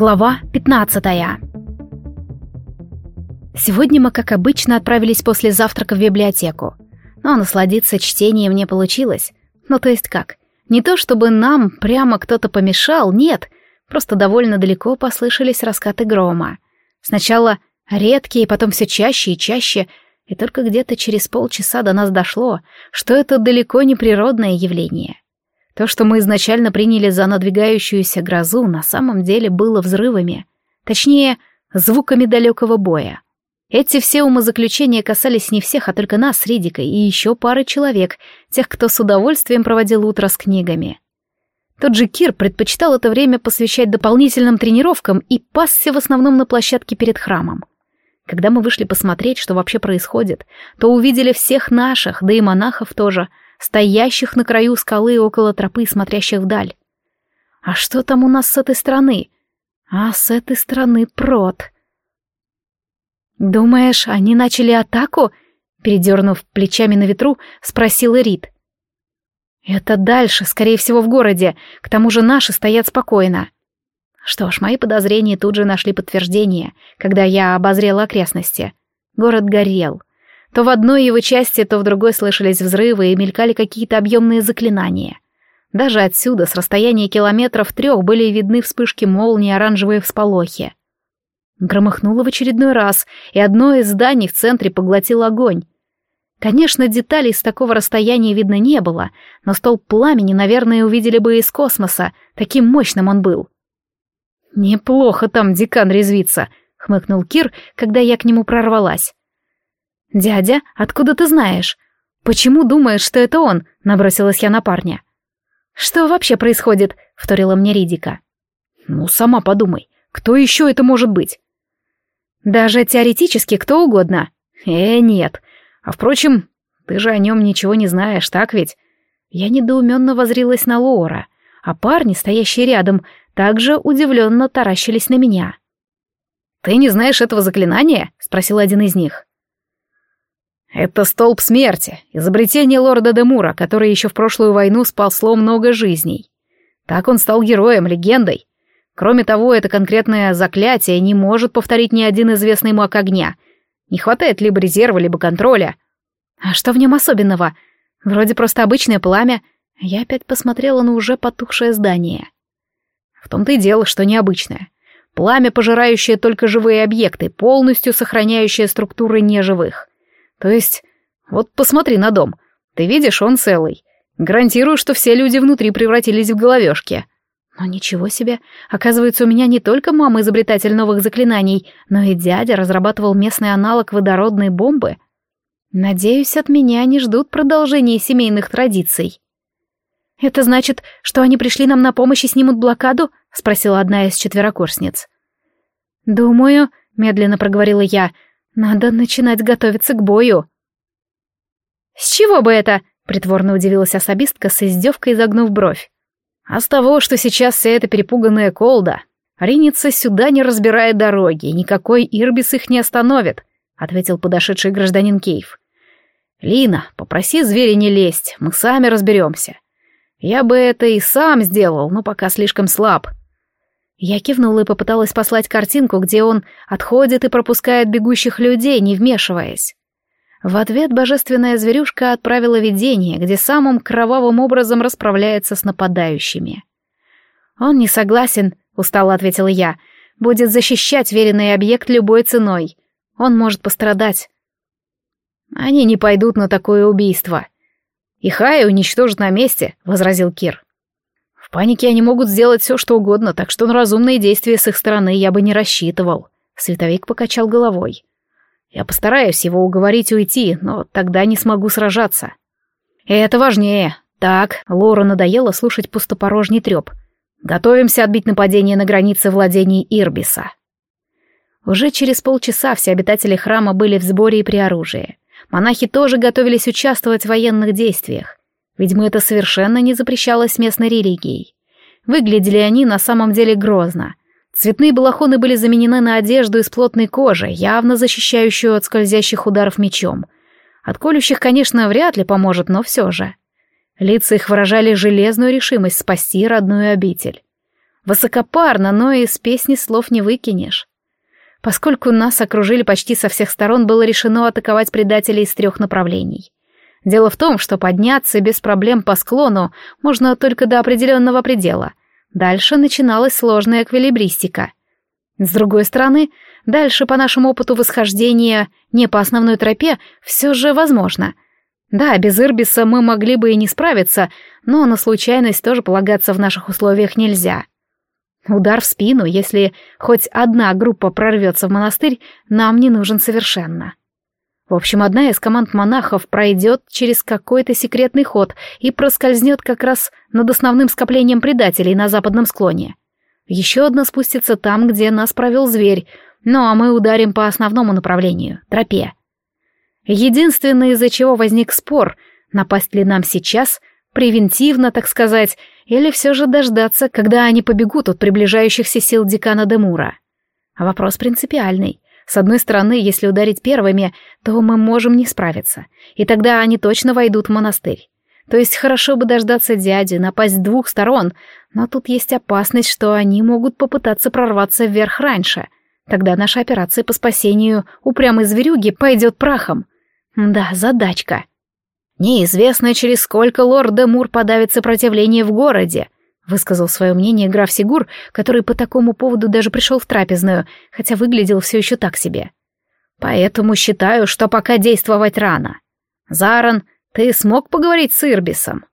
Глава 15 Сегодня мы, как обычно, отправились после завтрака в библиотеку. Но насладиться чтением не получилось. Ну, то есть как? Не то, чтобы нам прямо кто-то помешал, нет. Просто довольно далеко послышались раскаты грома. Сначала редкие, потом все чаще и чаще, и только где-то через полчаса до нас дошло, что это далеко не природное явление. То, что мы изначально приняли за надвигающуюся грозу, на самом деле было взрывами. Точнее, звуками далекого боя. Эти все умозаключения касались не всех, а только нас с Ридикой и еще пары человек, тех, кто с удовольствием проводил утро с книгами. Тот же Кир предпочитал это время посвящать дополнительным тренировкам и пасся в основном на площадке перед храмом. Когда мы вышли посмотреть, что вообще происходит, то увидели всех наших, да и монахов тоже — стоящих на краю скалы около тропы, смотрящих вдаль. А что там у нас с этой стороны? А с этой стороны прот. «Думаешь, они начали атаку?» Передернув плечами на ветру, спросил Рид. «Это дальше, скорее всего, в городе. К тому же наши стоят спокойно». Что ж, мои подозрения тут же нашли подтверждение, когда я обозрела окрестности. Город горел. То в одной его части, то в другой слышались взрывы и мелькали какие-то объемные заклинания. Даже отсюда, с расстояния километров трех, были видны вспышки молнии, оранжевые всполохи. Громыхнуло в очередной раз, и одно из зданий в центре поглотил огонь. Конечно, деталей с такого расстояния видно не было, но столб пламени, наверное, увидели бы из космоса, таким мощным он был. «Неплохо там декан резвится», — хмыкнул Кир, когда я к нему прорвалась. «Дядя, откуда ты знаешь? Почему думаешь, что это он?» — набросилась я на парня. «Что вообще происходит?» — вторила мне Ридика. «Ну, сама подумай, кто еще это может быть?» «Даже теоретически кто угодно». «Э, нет. А впрочем, ты же о нем ничего не знаешь, так ведь?» Я недоуменно возрилась на Лора, а парни, стоящие рядом, также удивленно таращились на меня. «Ты не знаешь этого заклинания?» — спросил один из них. Это столб смерти, изобретение лорда Демура, который еще в прошлую войну спасло много жизней. Так он стал героем, легендой. Кроме того, это конкретное заклятие не может повторить ни один известный маг огня. Не хватает либо резерва, либо контроля. А что в нем особенного? Вроде просто обычное пламя. Я опять посмотрела на уже потухшее здание. В том-то и дело, что необычное. Пламя, пожирающее только живые объекты, полностью сохраняющее структуры неживых. То есть, вот посмотри на дом. Ты видишь, он целый. Гарантирую, что все люди внутри превратились в головешки. Но ничего себе. Оказывается, у меня не только мама изобретатель новых заклинаний, но и дядя разрабатывал местный аналог водородной бомбы. Надеюсь, от меня не ждут продолжения семейных традиций. «Это значит, что они пришли нам на помощь и снимут блокаду?» — спросила одна из четверокурсниц. «Думаю», — медленно проговорила я, — надо начинать готовиться к бою. «С чего бы это?» — притворно удивилась особистка с издевкой, загнув бровь. «А с того, что сейчас вся эта перепуганная колда ринется сюда, не разбирая дороги, никакой Ирбис их не остановит», — ответил подошедший гражданин Кейв. «Лина, попроси зверя не лезть, мы сами разберемся. Я бы это и сам сделал, но пока слишком слаб». Я кивнула и попыталась послать картинку, где он отходит и пропускает бегущих людей, не вмешиваясь. В ответ божественная зверюшка отправила видение, где самым кровавым образом расправляется с нападающими. «Он не согласен», — устало ответила я, — «будет защищать веренный объект любой ценой. Он может пострадать». «Они не пойдут на такое убийство». «И Хая уничтожат на месте», — возразил Кир. В панике они могут сделать все, что угодно, так что на разумные действия с их стороны я бы не рассчитывал. Световик покачал головой. Я постараюсь его уговорить уйти, но тогда не смогу сражаться. И это важнее. Так, Лора надоело слушать пустопорожний треп. Готовимся отбить нападение на границе владений Ирбиса. Уже через полчаса все обитатели храма были в сборе и при оружии. Монахи тоже готовились участвовать в военных действиях. Видимо, это совершенно не запрещалось местной религией. Выглядели они на самом деле грозно. Цветные балахоны были заменены на одежду из плотной кожи, явно защищающую от скользящих ударов мечом. От колющих, конечно, вряд ли поможет, но все же. Лица их выражали железную решимость спасти родную обитель. Высокопарно, но из песни слов не выкинешь. Поскольку нас окружили почти со всех сторон, было решено атаковать предателей из трех направлений. Дело в том, что подняться без проблем по склону можно только до определенного предела. Дальше начиналась сложная эквилибристика. С другой стороны, дальше по нашему опыту восхождения не по основной тропе все же возможно. Да, без Ирбиса мы могли бы и не справиться, но на случайность тоже полагаться в наших условиях нельзя. Удар в спину, если хоть одна группа прорвется в монастырь, нам не нужен совершенно. В общем, одна из команд монахов пройдет через какой-то секретный ход и проскользнет как раз над основным скоплением предателей на западном склоне. Еще одна спустится там, где нас провел зверь, ну а мы ударим по основному направлению — тропе. Единственное, из-за чего возник спор, напасть ли нам сейчас, превентивно, так сказать, или все же дождаться, когда они побегут от приближающихся сил декана Демура. Вопрос принципиальный. С одной стороны, если ударить первыми, то мы можем не справиться, и тогда они точно войдут в монастырь. То есть хорошо бы дождаться дяди, напасть с двух сторон, но тут есть опасность, что они могут попытаться прорваться вверх раньше. Тогда наша операция по спасению упрямой зверюги пойдет прахом. Да, задачка. Неизвестно, через сколько лорд Демур подавит сопротивление в городе, высказал свое мнение граф Сигур, который по такому поводу даже пришел в трапезную, хотя выглядел все еще так себе. Поэтому считаю, что пока действовать рано. Заран, ты смог поговорить с Ирбисом?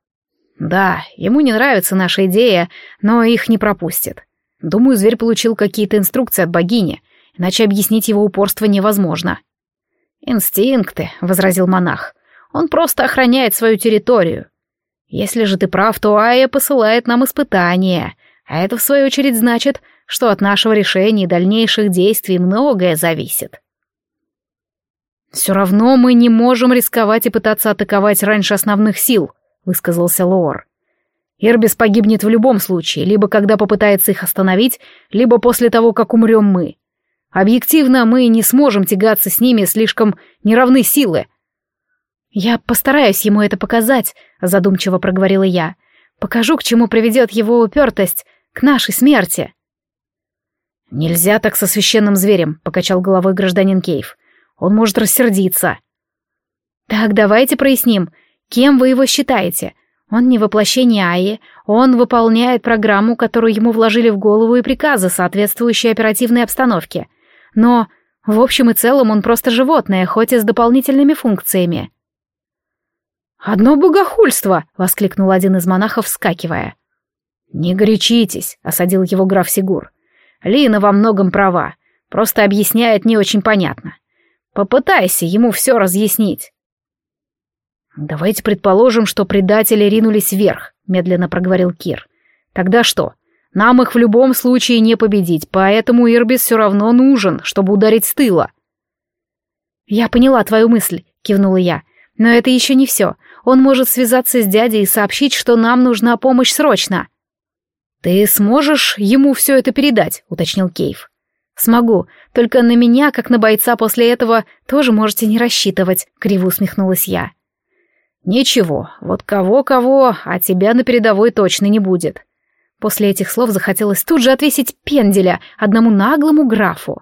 Да, ему не нравится наша идея, но их не пропустит. Думаю, зверь получил какие-то инструкции от богини, иначе объяснить его упорство невозможно. «Инстинкты», — возразил монах. «Он просто охраняет свою территорию. Если же ты прав, то Ая посылает нам испытания, а это, в свою очередь, значит, что от нашего решения и дальнейших действий многое зависит. «Все равно мы не можем рисковать и пытаться атаковать раньше основных сил», — высказался Лоор. «Ирбис погибнет в любом случае, либо когда попытается их остановить, либо после того, как умрем мы. Объективно, мы не сможем тягаться с ними, слишком неравны силы, «Я постараюсь ему это показать», — задумчиво проговорила я. «Покажу, к чему приведет его упертость, к нашей смерти». «Нельзя так со священным зверем», — покачал головой гражданин Кейв. «Он может рассердиться». «Так, давайте проясним, кем вы его считаете? Он не воплощение Аи, он выполняет программу, которую ему вложили в голову и приказы, соответствующие оперативной обстановке. Но, в общем и целом, он просто животное, хоть и с дополнительными функциями». «Одно богохульство!» — воскликнул один из монахов, вскакивая. «Не горячитесь», — осадил его граф Сигур. «Лина во многом права, просто объясняет не очень понятно. Попытайся ему все разъяснить». «Давайте предположим, что предатели ринулись вверх», — медленно проговорил Кир. «Тогда что? Нам их в любом случае не победить, поэтому Ирбис все равно нужен, чтобы ударить с тыла». «Я поняла твою мысль», — кивнула я. «Но это еще не все. Он может связаться с дядей и сообщить, что нам нужна помощь срочно. «Ты сможешь ему все это передать?» — уточнил Кейв. «Смогу, только на меня, как на бойца после этого, тоже можете не рассчитывать», — криво усмехнулась я. «Ничего, вот кого-кого, а тебя на передовой точно не будет». После этих слов захотелось тут же отвесить пенделя одному наглому графу.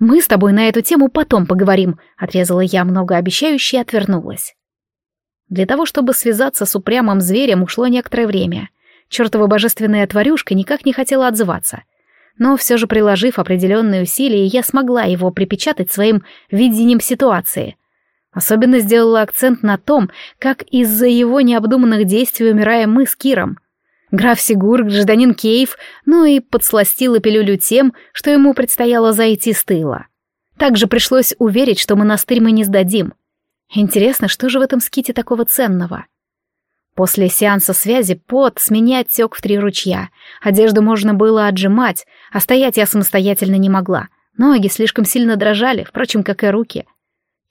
«Мы с тобой на эту тему потом поговорим», — отрезала я многообещающе и отвернулась. Для того, чтобы связаться с упрямым зверем, ушло некоторое время. Чертова божественная тварюшка никак не хотела отзываться. Но все же, приложив определенные усилия, я смогла его припечатать своим видением ситуации. Особенно сделала акцент на том, как из-за его необдуманных действий умираем мы с Киром. Граф Сигур, гражданин Кейв, ну и подсластила пилюлю тем, что ему предстояло зайти с тыла. Также пришлось уверить, что монастырь мы не сдадим — Интересно, что же в этом ските такого ценного? После сеанса связи пот с меня оттек в три ручья. Одежду можно было отжимать, а стоять я самостоятельно не могла. Ноги слишком сильно дрожали, впрочем, как и руки.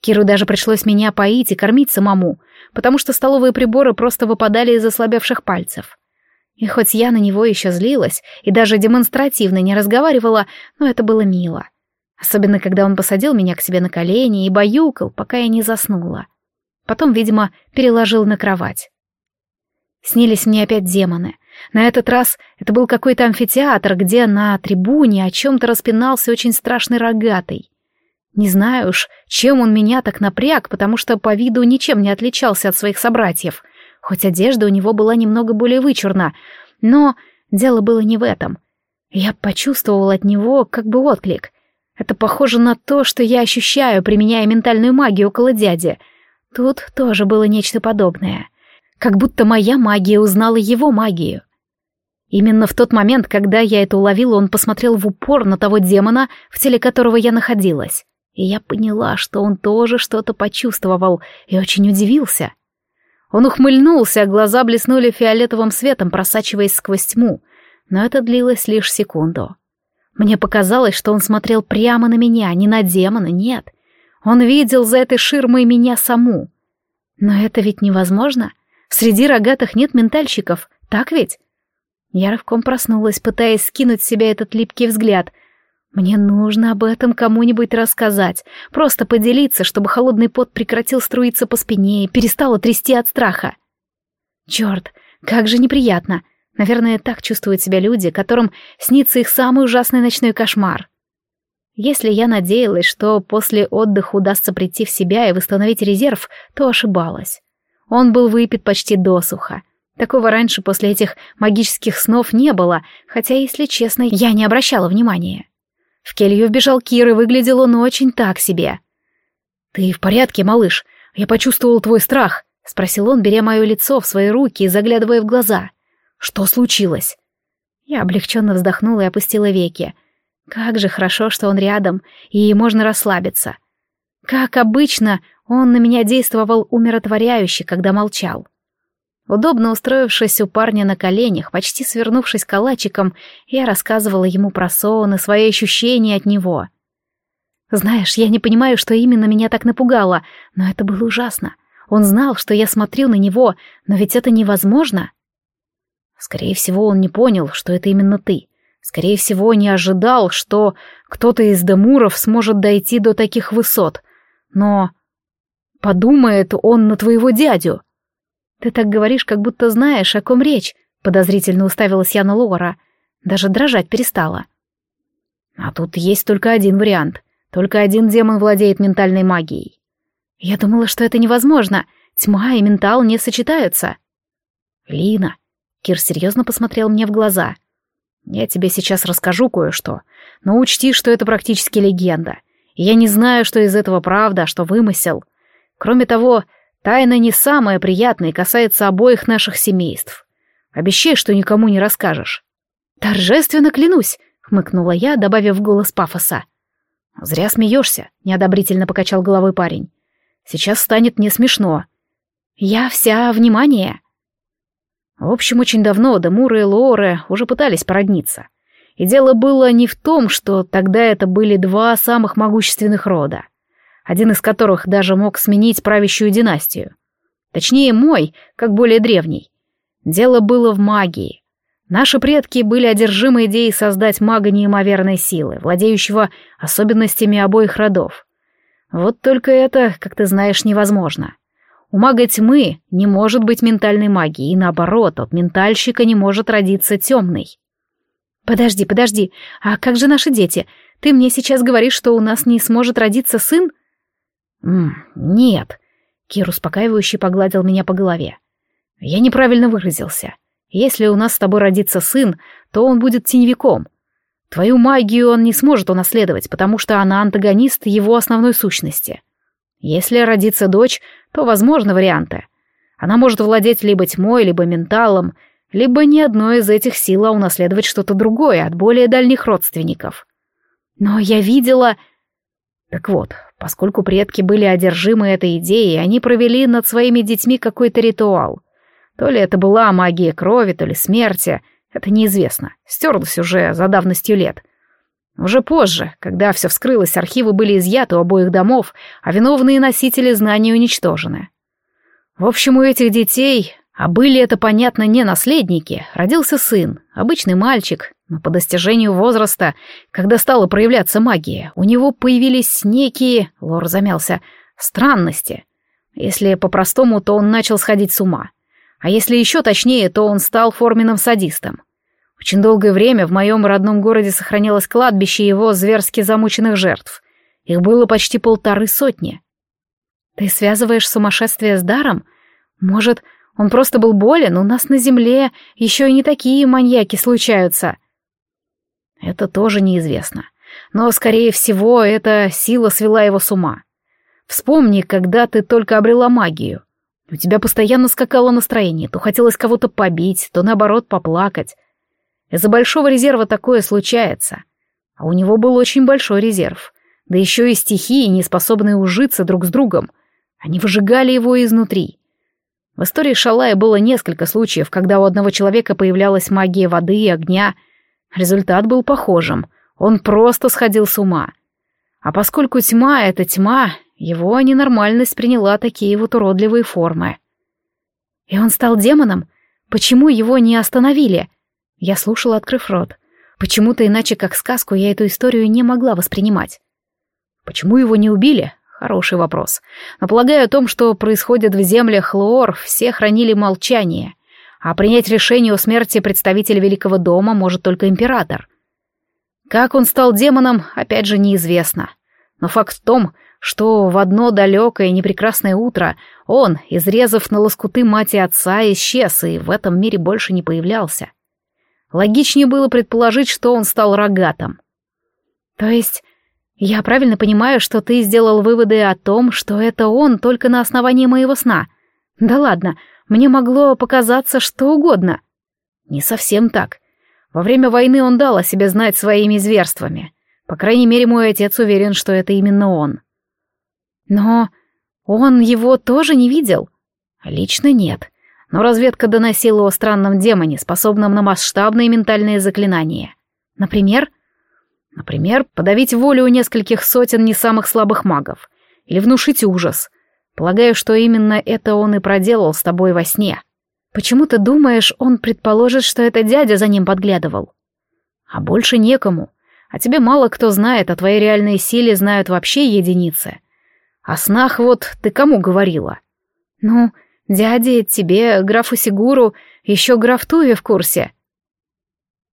Киру даже пришлось меня поить и кормить самому, потому что столовые приборы просто выпадали из ослабевших пальцев. И хоть я на него еще злилась и даже демонстративно не разговаривала, но это было мило. Особенно, когда он посадил меня к себе на колени и баюкал, пока я не заснула. Потом, видимо, переложил на кровать. Снились мне опять демоны. На этот раз это был какой-то амфитеатр, где на трибуне о чем-то распинался очень страшный рогатый. Не знаю уж, чем он меня так напряг, потому что по виду ничем не отличался от своих собратьев, хоть одежда у него была немного более вычурна, но дело было не в этом. Я почувствовал от него как бы отклик. Это похоже на то, что я ощущаю, применяя ментальную магию около дяди. Тут тоже было нечто подобное. Как будто моя магия узнала его магию. Именно в тот момент, когда я это уловила, он посмотрел в упор на того демона, в теле которого я находилась. И я поняла, что он тоже что-то почувствовал и очень удивился. Он ухмыльнулся, а глаза блеснули фиолетовым светом, просачиваясь сквозь тьму, но это длилось лишь секунду. Мне показалось, что он смотрел прямо на меня, не на демона, нет. Он видел за этой ширмой меня саму. Но это ведь невозможно. Среди рогатых нет ментальщиков, так ведь? Я рывком проснулась, пытаясь скинуть с себя этот липкий взгляд. Мне нужно об этом кому-нибудь рассказать, просто поделиться, чтобы холодный пот прекратил струиться по спине и перестало трясти от страха. Черт, как же неприятно. Наверное, так чувствуют себя люди, которым снится их самый ужасный ночной кошмар. Если я надеялась, что после отдыха удастся прийти в себя и восстановить резерв, то ошибалась. Он был выпит почти досуха. Такого раньше после этих магических снов не было, хотя, если честно, я не обращала внимания. В келью вбежал Кир, и выглядел он очень так себе. «Ты в порядке, малыш? Я почувствовал твой страх», — спросил он, беря мое лицо в свои руки и заглядывая в глаза. «Что случилось?» Я облегченно вздохнула и опустила веки. Как же хорошо, что он рядом, и можно расслабиться. Как обычно, он на меня действовал умиротворяюще, когда молчал. Удобно устроившись у парня на коленях, почти свернувшись калачиком, я рассказывала ему про сон и свои ощущения от него. Знаешь, я не понимаю, что именно меня так напугало, но это было ужасно. Он знал, что я смотрю на него, но ведь это невозможно. Скорее всего, он не понял, что это именно ты. Скорее всего, не ожидал, что кто-то из Демуров сможет дойти до таких высот. Но подумает он на твоего дядю. «Ты так говоришь, как будто знаешь, о ком речь», — подозрительно уставилась я на Лора. Даже дрожать перестала. «А тут есть только один вариант. Только один демон владеет ментальной магией». «Я думала, что это невозможно. Тьма и ментал не сочетаются». «Лина», — Кир серьезно посмотрел мне в глаза, — «я тебе сейчас расскажу кое-что, но учти, что это практически легенда. Я не знаю, что из этого правда, что вымысел. Кроме того, Тайна не самая приятная и касается обоих наших семейств. Обещай, что никому не расскажешь. Торжественно клянусь, хмыкнула я, добавив голос пафоса. Зря смеешься, неодобрительно покачал головой парень. Сейчас станет не смешно. Я вся внимание. В общем, очень давно Демуры и Лоры уже пытались породниться. И дело было не в том, что тогда это были два самых могущественных рода один из которых даже мог сменить правящую династию. Точнее, мой, как более древний. Дело было в магии. Наши предки были одержимы идеей создать мага неимоверной силы, владеющего особенностями обоих родов. Вот только это, как ты знаешь, невозможно. У мага тьмы не может быть ментальной магии, и наоборот, от ментальщика не может родиться темный. «Подожди, подожди, а как же наши дети? Ты мне сейчас говоришь, что у нас не сможет родиться сын?» «М нет Кир успокаивающе погладил меня по голове. «Я неправильно выразился. Если у нас с тобой родится сын, то он будет теневиком. Твою магию он не сможет унаследовать, потому что она антагонист его основной сущности. Если родится дочь, то возможны варианты. Она может владеть либо тьмой, либо менталом, либо ни одной из этих сил, а унаследовать что-то другое от более дальних родственников. Но я видела... Так вот, Поскольку предки были одержимы этой идеей, они провели над своими детьми какой-то ритуал. То ли это была магия крови, то ли смерти, это неизвестно, стерлось уже за давностью лет. Уже позже, когда все вскрылось, архивы были изъяты у обоих домов, а виновные носители знаний уничтожены. В общем, у этих детей, а были это, понятно, не наследники, родился сын, обычный мальчик, но по достижению возраста, когда стала проявляться магия, у него появились некие, Лор замялся, странности. Если по-простому, то он начал сходить с ума. А если еще точнее, то он стал форменным садистом. Очень долгое время в моем родном городе сохранялось кладбище его зверски замученных жертв. Их было почти полторы сотни. Ты связываешь сумасшествие с даром? Может, он просто был болен, у нас на земле еще и не такие маньяки случаются. Это тоже неизвестно. Но, скорее всего, эта сила свела его с ума. Вспомни, когда ты только обрела магию. У тебя постоянно скакало настроение, то хотелось кого-то побить, то наоборот поплакать. Из-за большого резерва такое случается. А у него был очень большой резерв. Да еще и стихии, не способные ужиться друг с другом. Они выжигали его изнутри. В истории Шалая было несколько случаев, когда у одного человека появлялась магия воды и огня. Результат был похожим. Он просто сходил с ума. А поскольку тьма — это тьма, его ненормальность приняла такие вот уродливые формы. И он стал демоном? Почему его не остановили? Я слушала, открыв рот. Почему-то иначе, как сказку, я эту историю не могла воспринимать. Почему его не убили? Хороший вопрос. Но полагаю о том, что происходит в землях Лоор, все хранили молчание. А принять решение о смерти представителя Великого дома может только император. Как он стал демоном, опять же, неизвестно. Но факт в том, что в одно далекое непрекрасное утро он, изрезав на лоскуты мать и отца, исчез и в этом мире больше не появлялся. Логичнее было предположить, что он стал рогатым. То есть «Я правильно понимаю, что ты сделал выводы о том, что это он только на основании моего сна? Да ладно, мне могло показаться что угодно». «Не совсем так. Во время войны он дал о себе знать своими зверствами. По крайней мере, мой отец уверен, что это именно он». «Но он его тоже не видел?» «Лично нет. Но разведка доносила о странном демоне, способном на масштабные ментальные заклинания. Например?» Например, подавить волю у нескольких сотен не самых слабых магов. Или внушить ужас. Полагаю, что именно это он и проделал с тобой во сне. Почему ты думаешь, он предположит, что это дядя за ним подглядывал? А больше некому. А тебе мало кто знает, о твоей реальной силе знают вообще единицы. О снах вот ты кому говорила? Ну, дяде, тебе, графу Сигуру, еще граф Туви в курсе.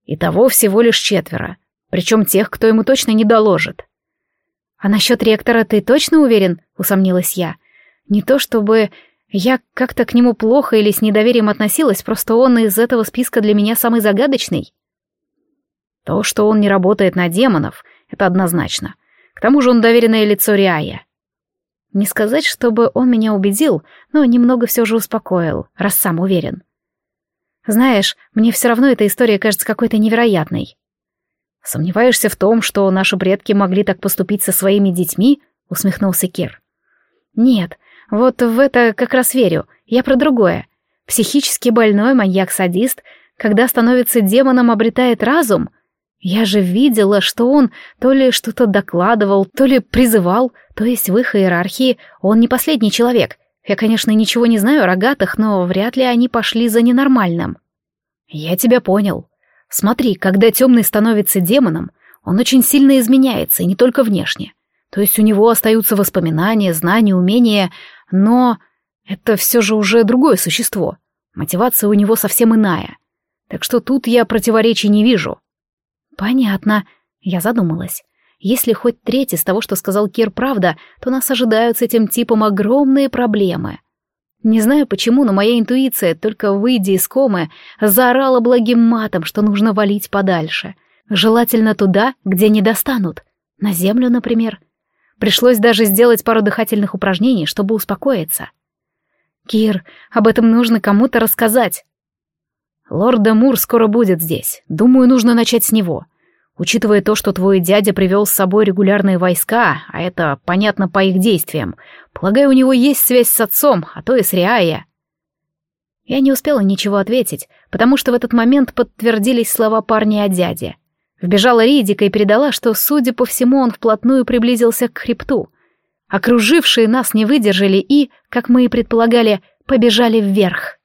Итого всего лишь четверо. Причем тех, кто ему точно не доложит. «А насчет ректора ты точно уверен?» — усомнилась я. «Не то чтобы я как-то к нему плохо или с недоверием относилась, просто он из этого списка для меня самый загадочный». То, что он не работает на демонов, это однозначно. К тому же он доверенное лицо Риая. Не сказать, чтобы он меня убедил, но немного все же успокоил, раз сам уверен. Знаешь, мне все равно эта история кажется какой-то невероятной. «Сомневаешься в том, что наши предки могли так поступить со своими детьми?» — усмехнулся Кир. «Нет, вот в это как раз верю. Я про другое. Психически больной маньяк-садист, когда становится демоном, обретает разум. Я же видела, что он то ли что-то докладывал, то ли призывал, то есть в их иерархии он не последний человек. Я, конечно, ничего не знаю о рогатых, но вряд ли они пошли за ненормальным». «Я тебя понял», Смотри, когда темный становится демоном, он очень сильно изменяется, и не только внешне. То есть у него остаются воспоминания, знания, умения, но это все же уже другое существо. Мотивация у него совсем иная. Так что тут я противоречий не вижу. Понятно. Я задумалась. Если хоть треть из того, что сказал Кир, правда, то нас ожидают с этим типом огромные проблемы. Не знаю почему, но моя интуиция, только выйдя из комы, заорала благим матом, что нужно валить подальше. Желательно туда, где не достанут. На землю, например. Пришлось даже сделать пару дыхательных упражнений, чтобы успокоиться. «Кир, об этом нужно кому-то рассказать». «Лорд Дамур скоро будет здесь. Думаю, нужно начать с него. Учитывая то, что твой дядя привел с собой регулярные войска, а это понятно по их действиям, полагаю, у него есть связь с отцом, а то и с Риая. Я не успела ничего ответить, потому что в этот момент подтвердились слова парня о дяде. Вбежала Ридика и передала, что, судя по всему, он вплотную приблизился к хребту. Окружившие нас не выдержали и, как мы и предполагали, побежали вверх.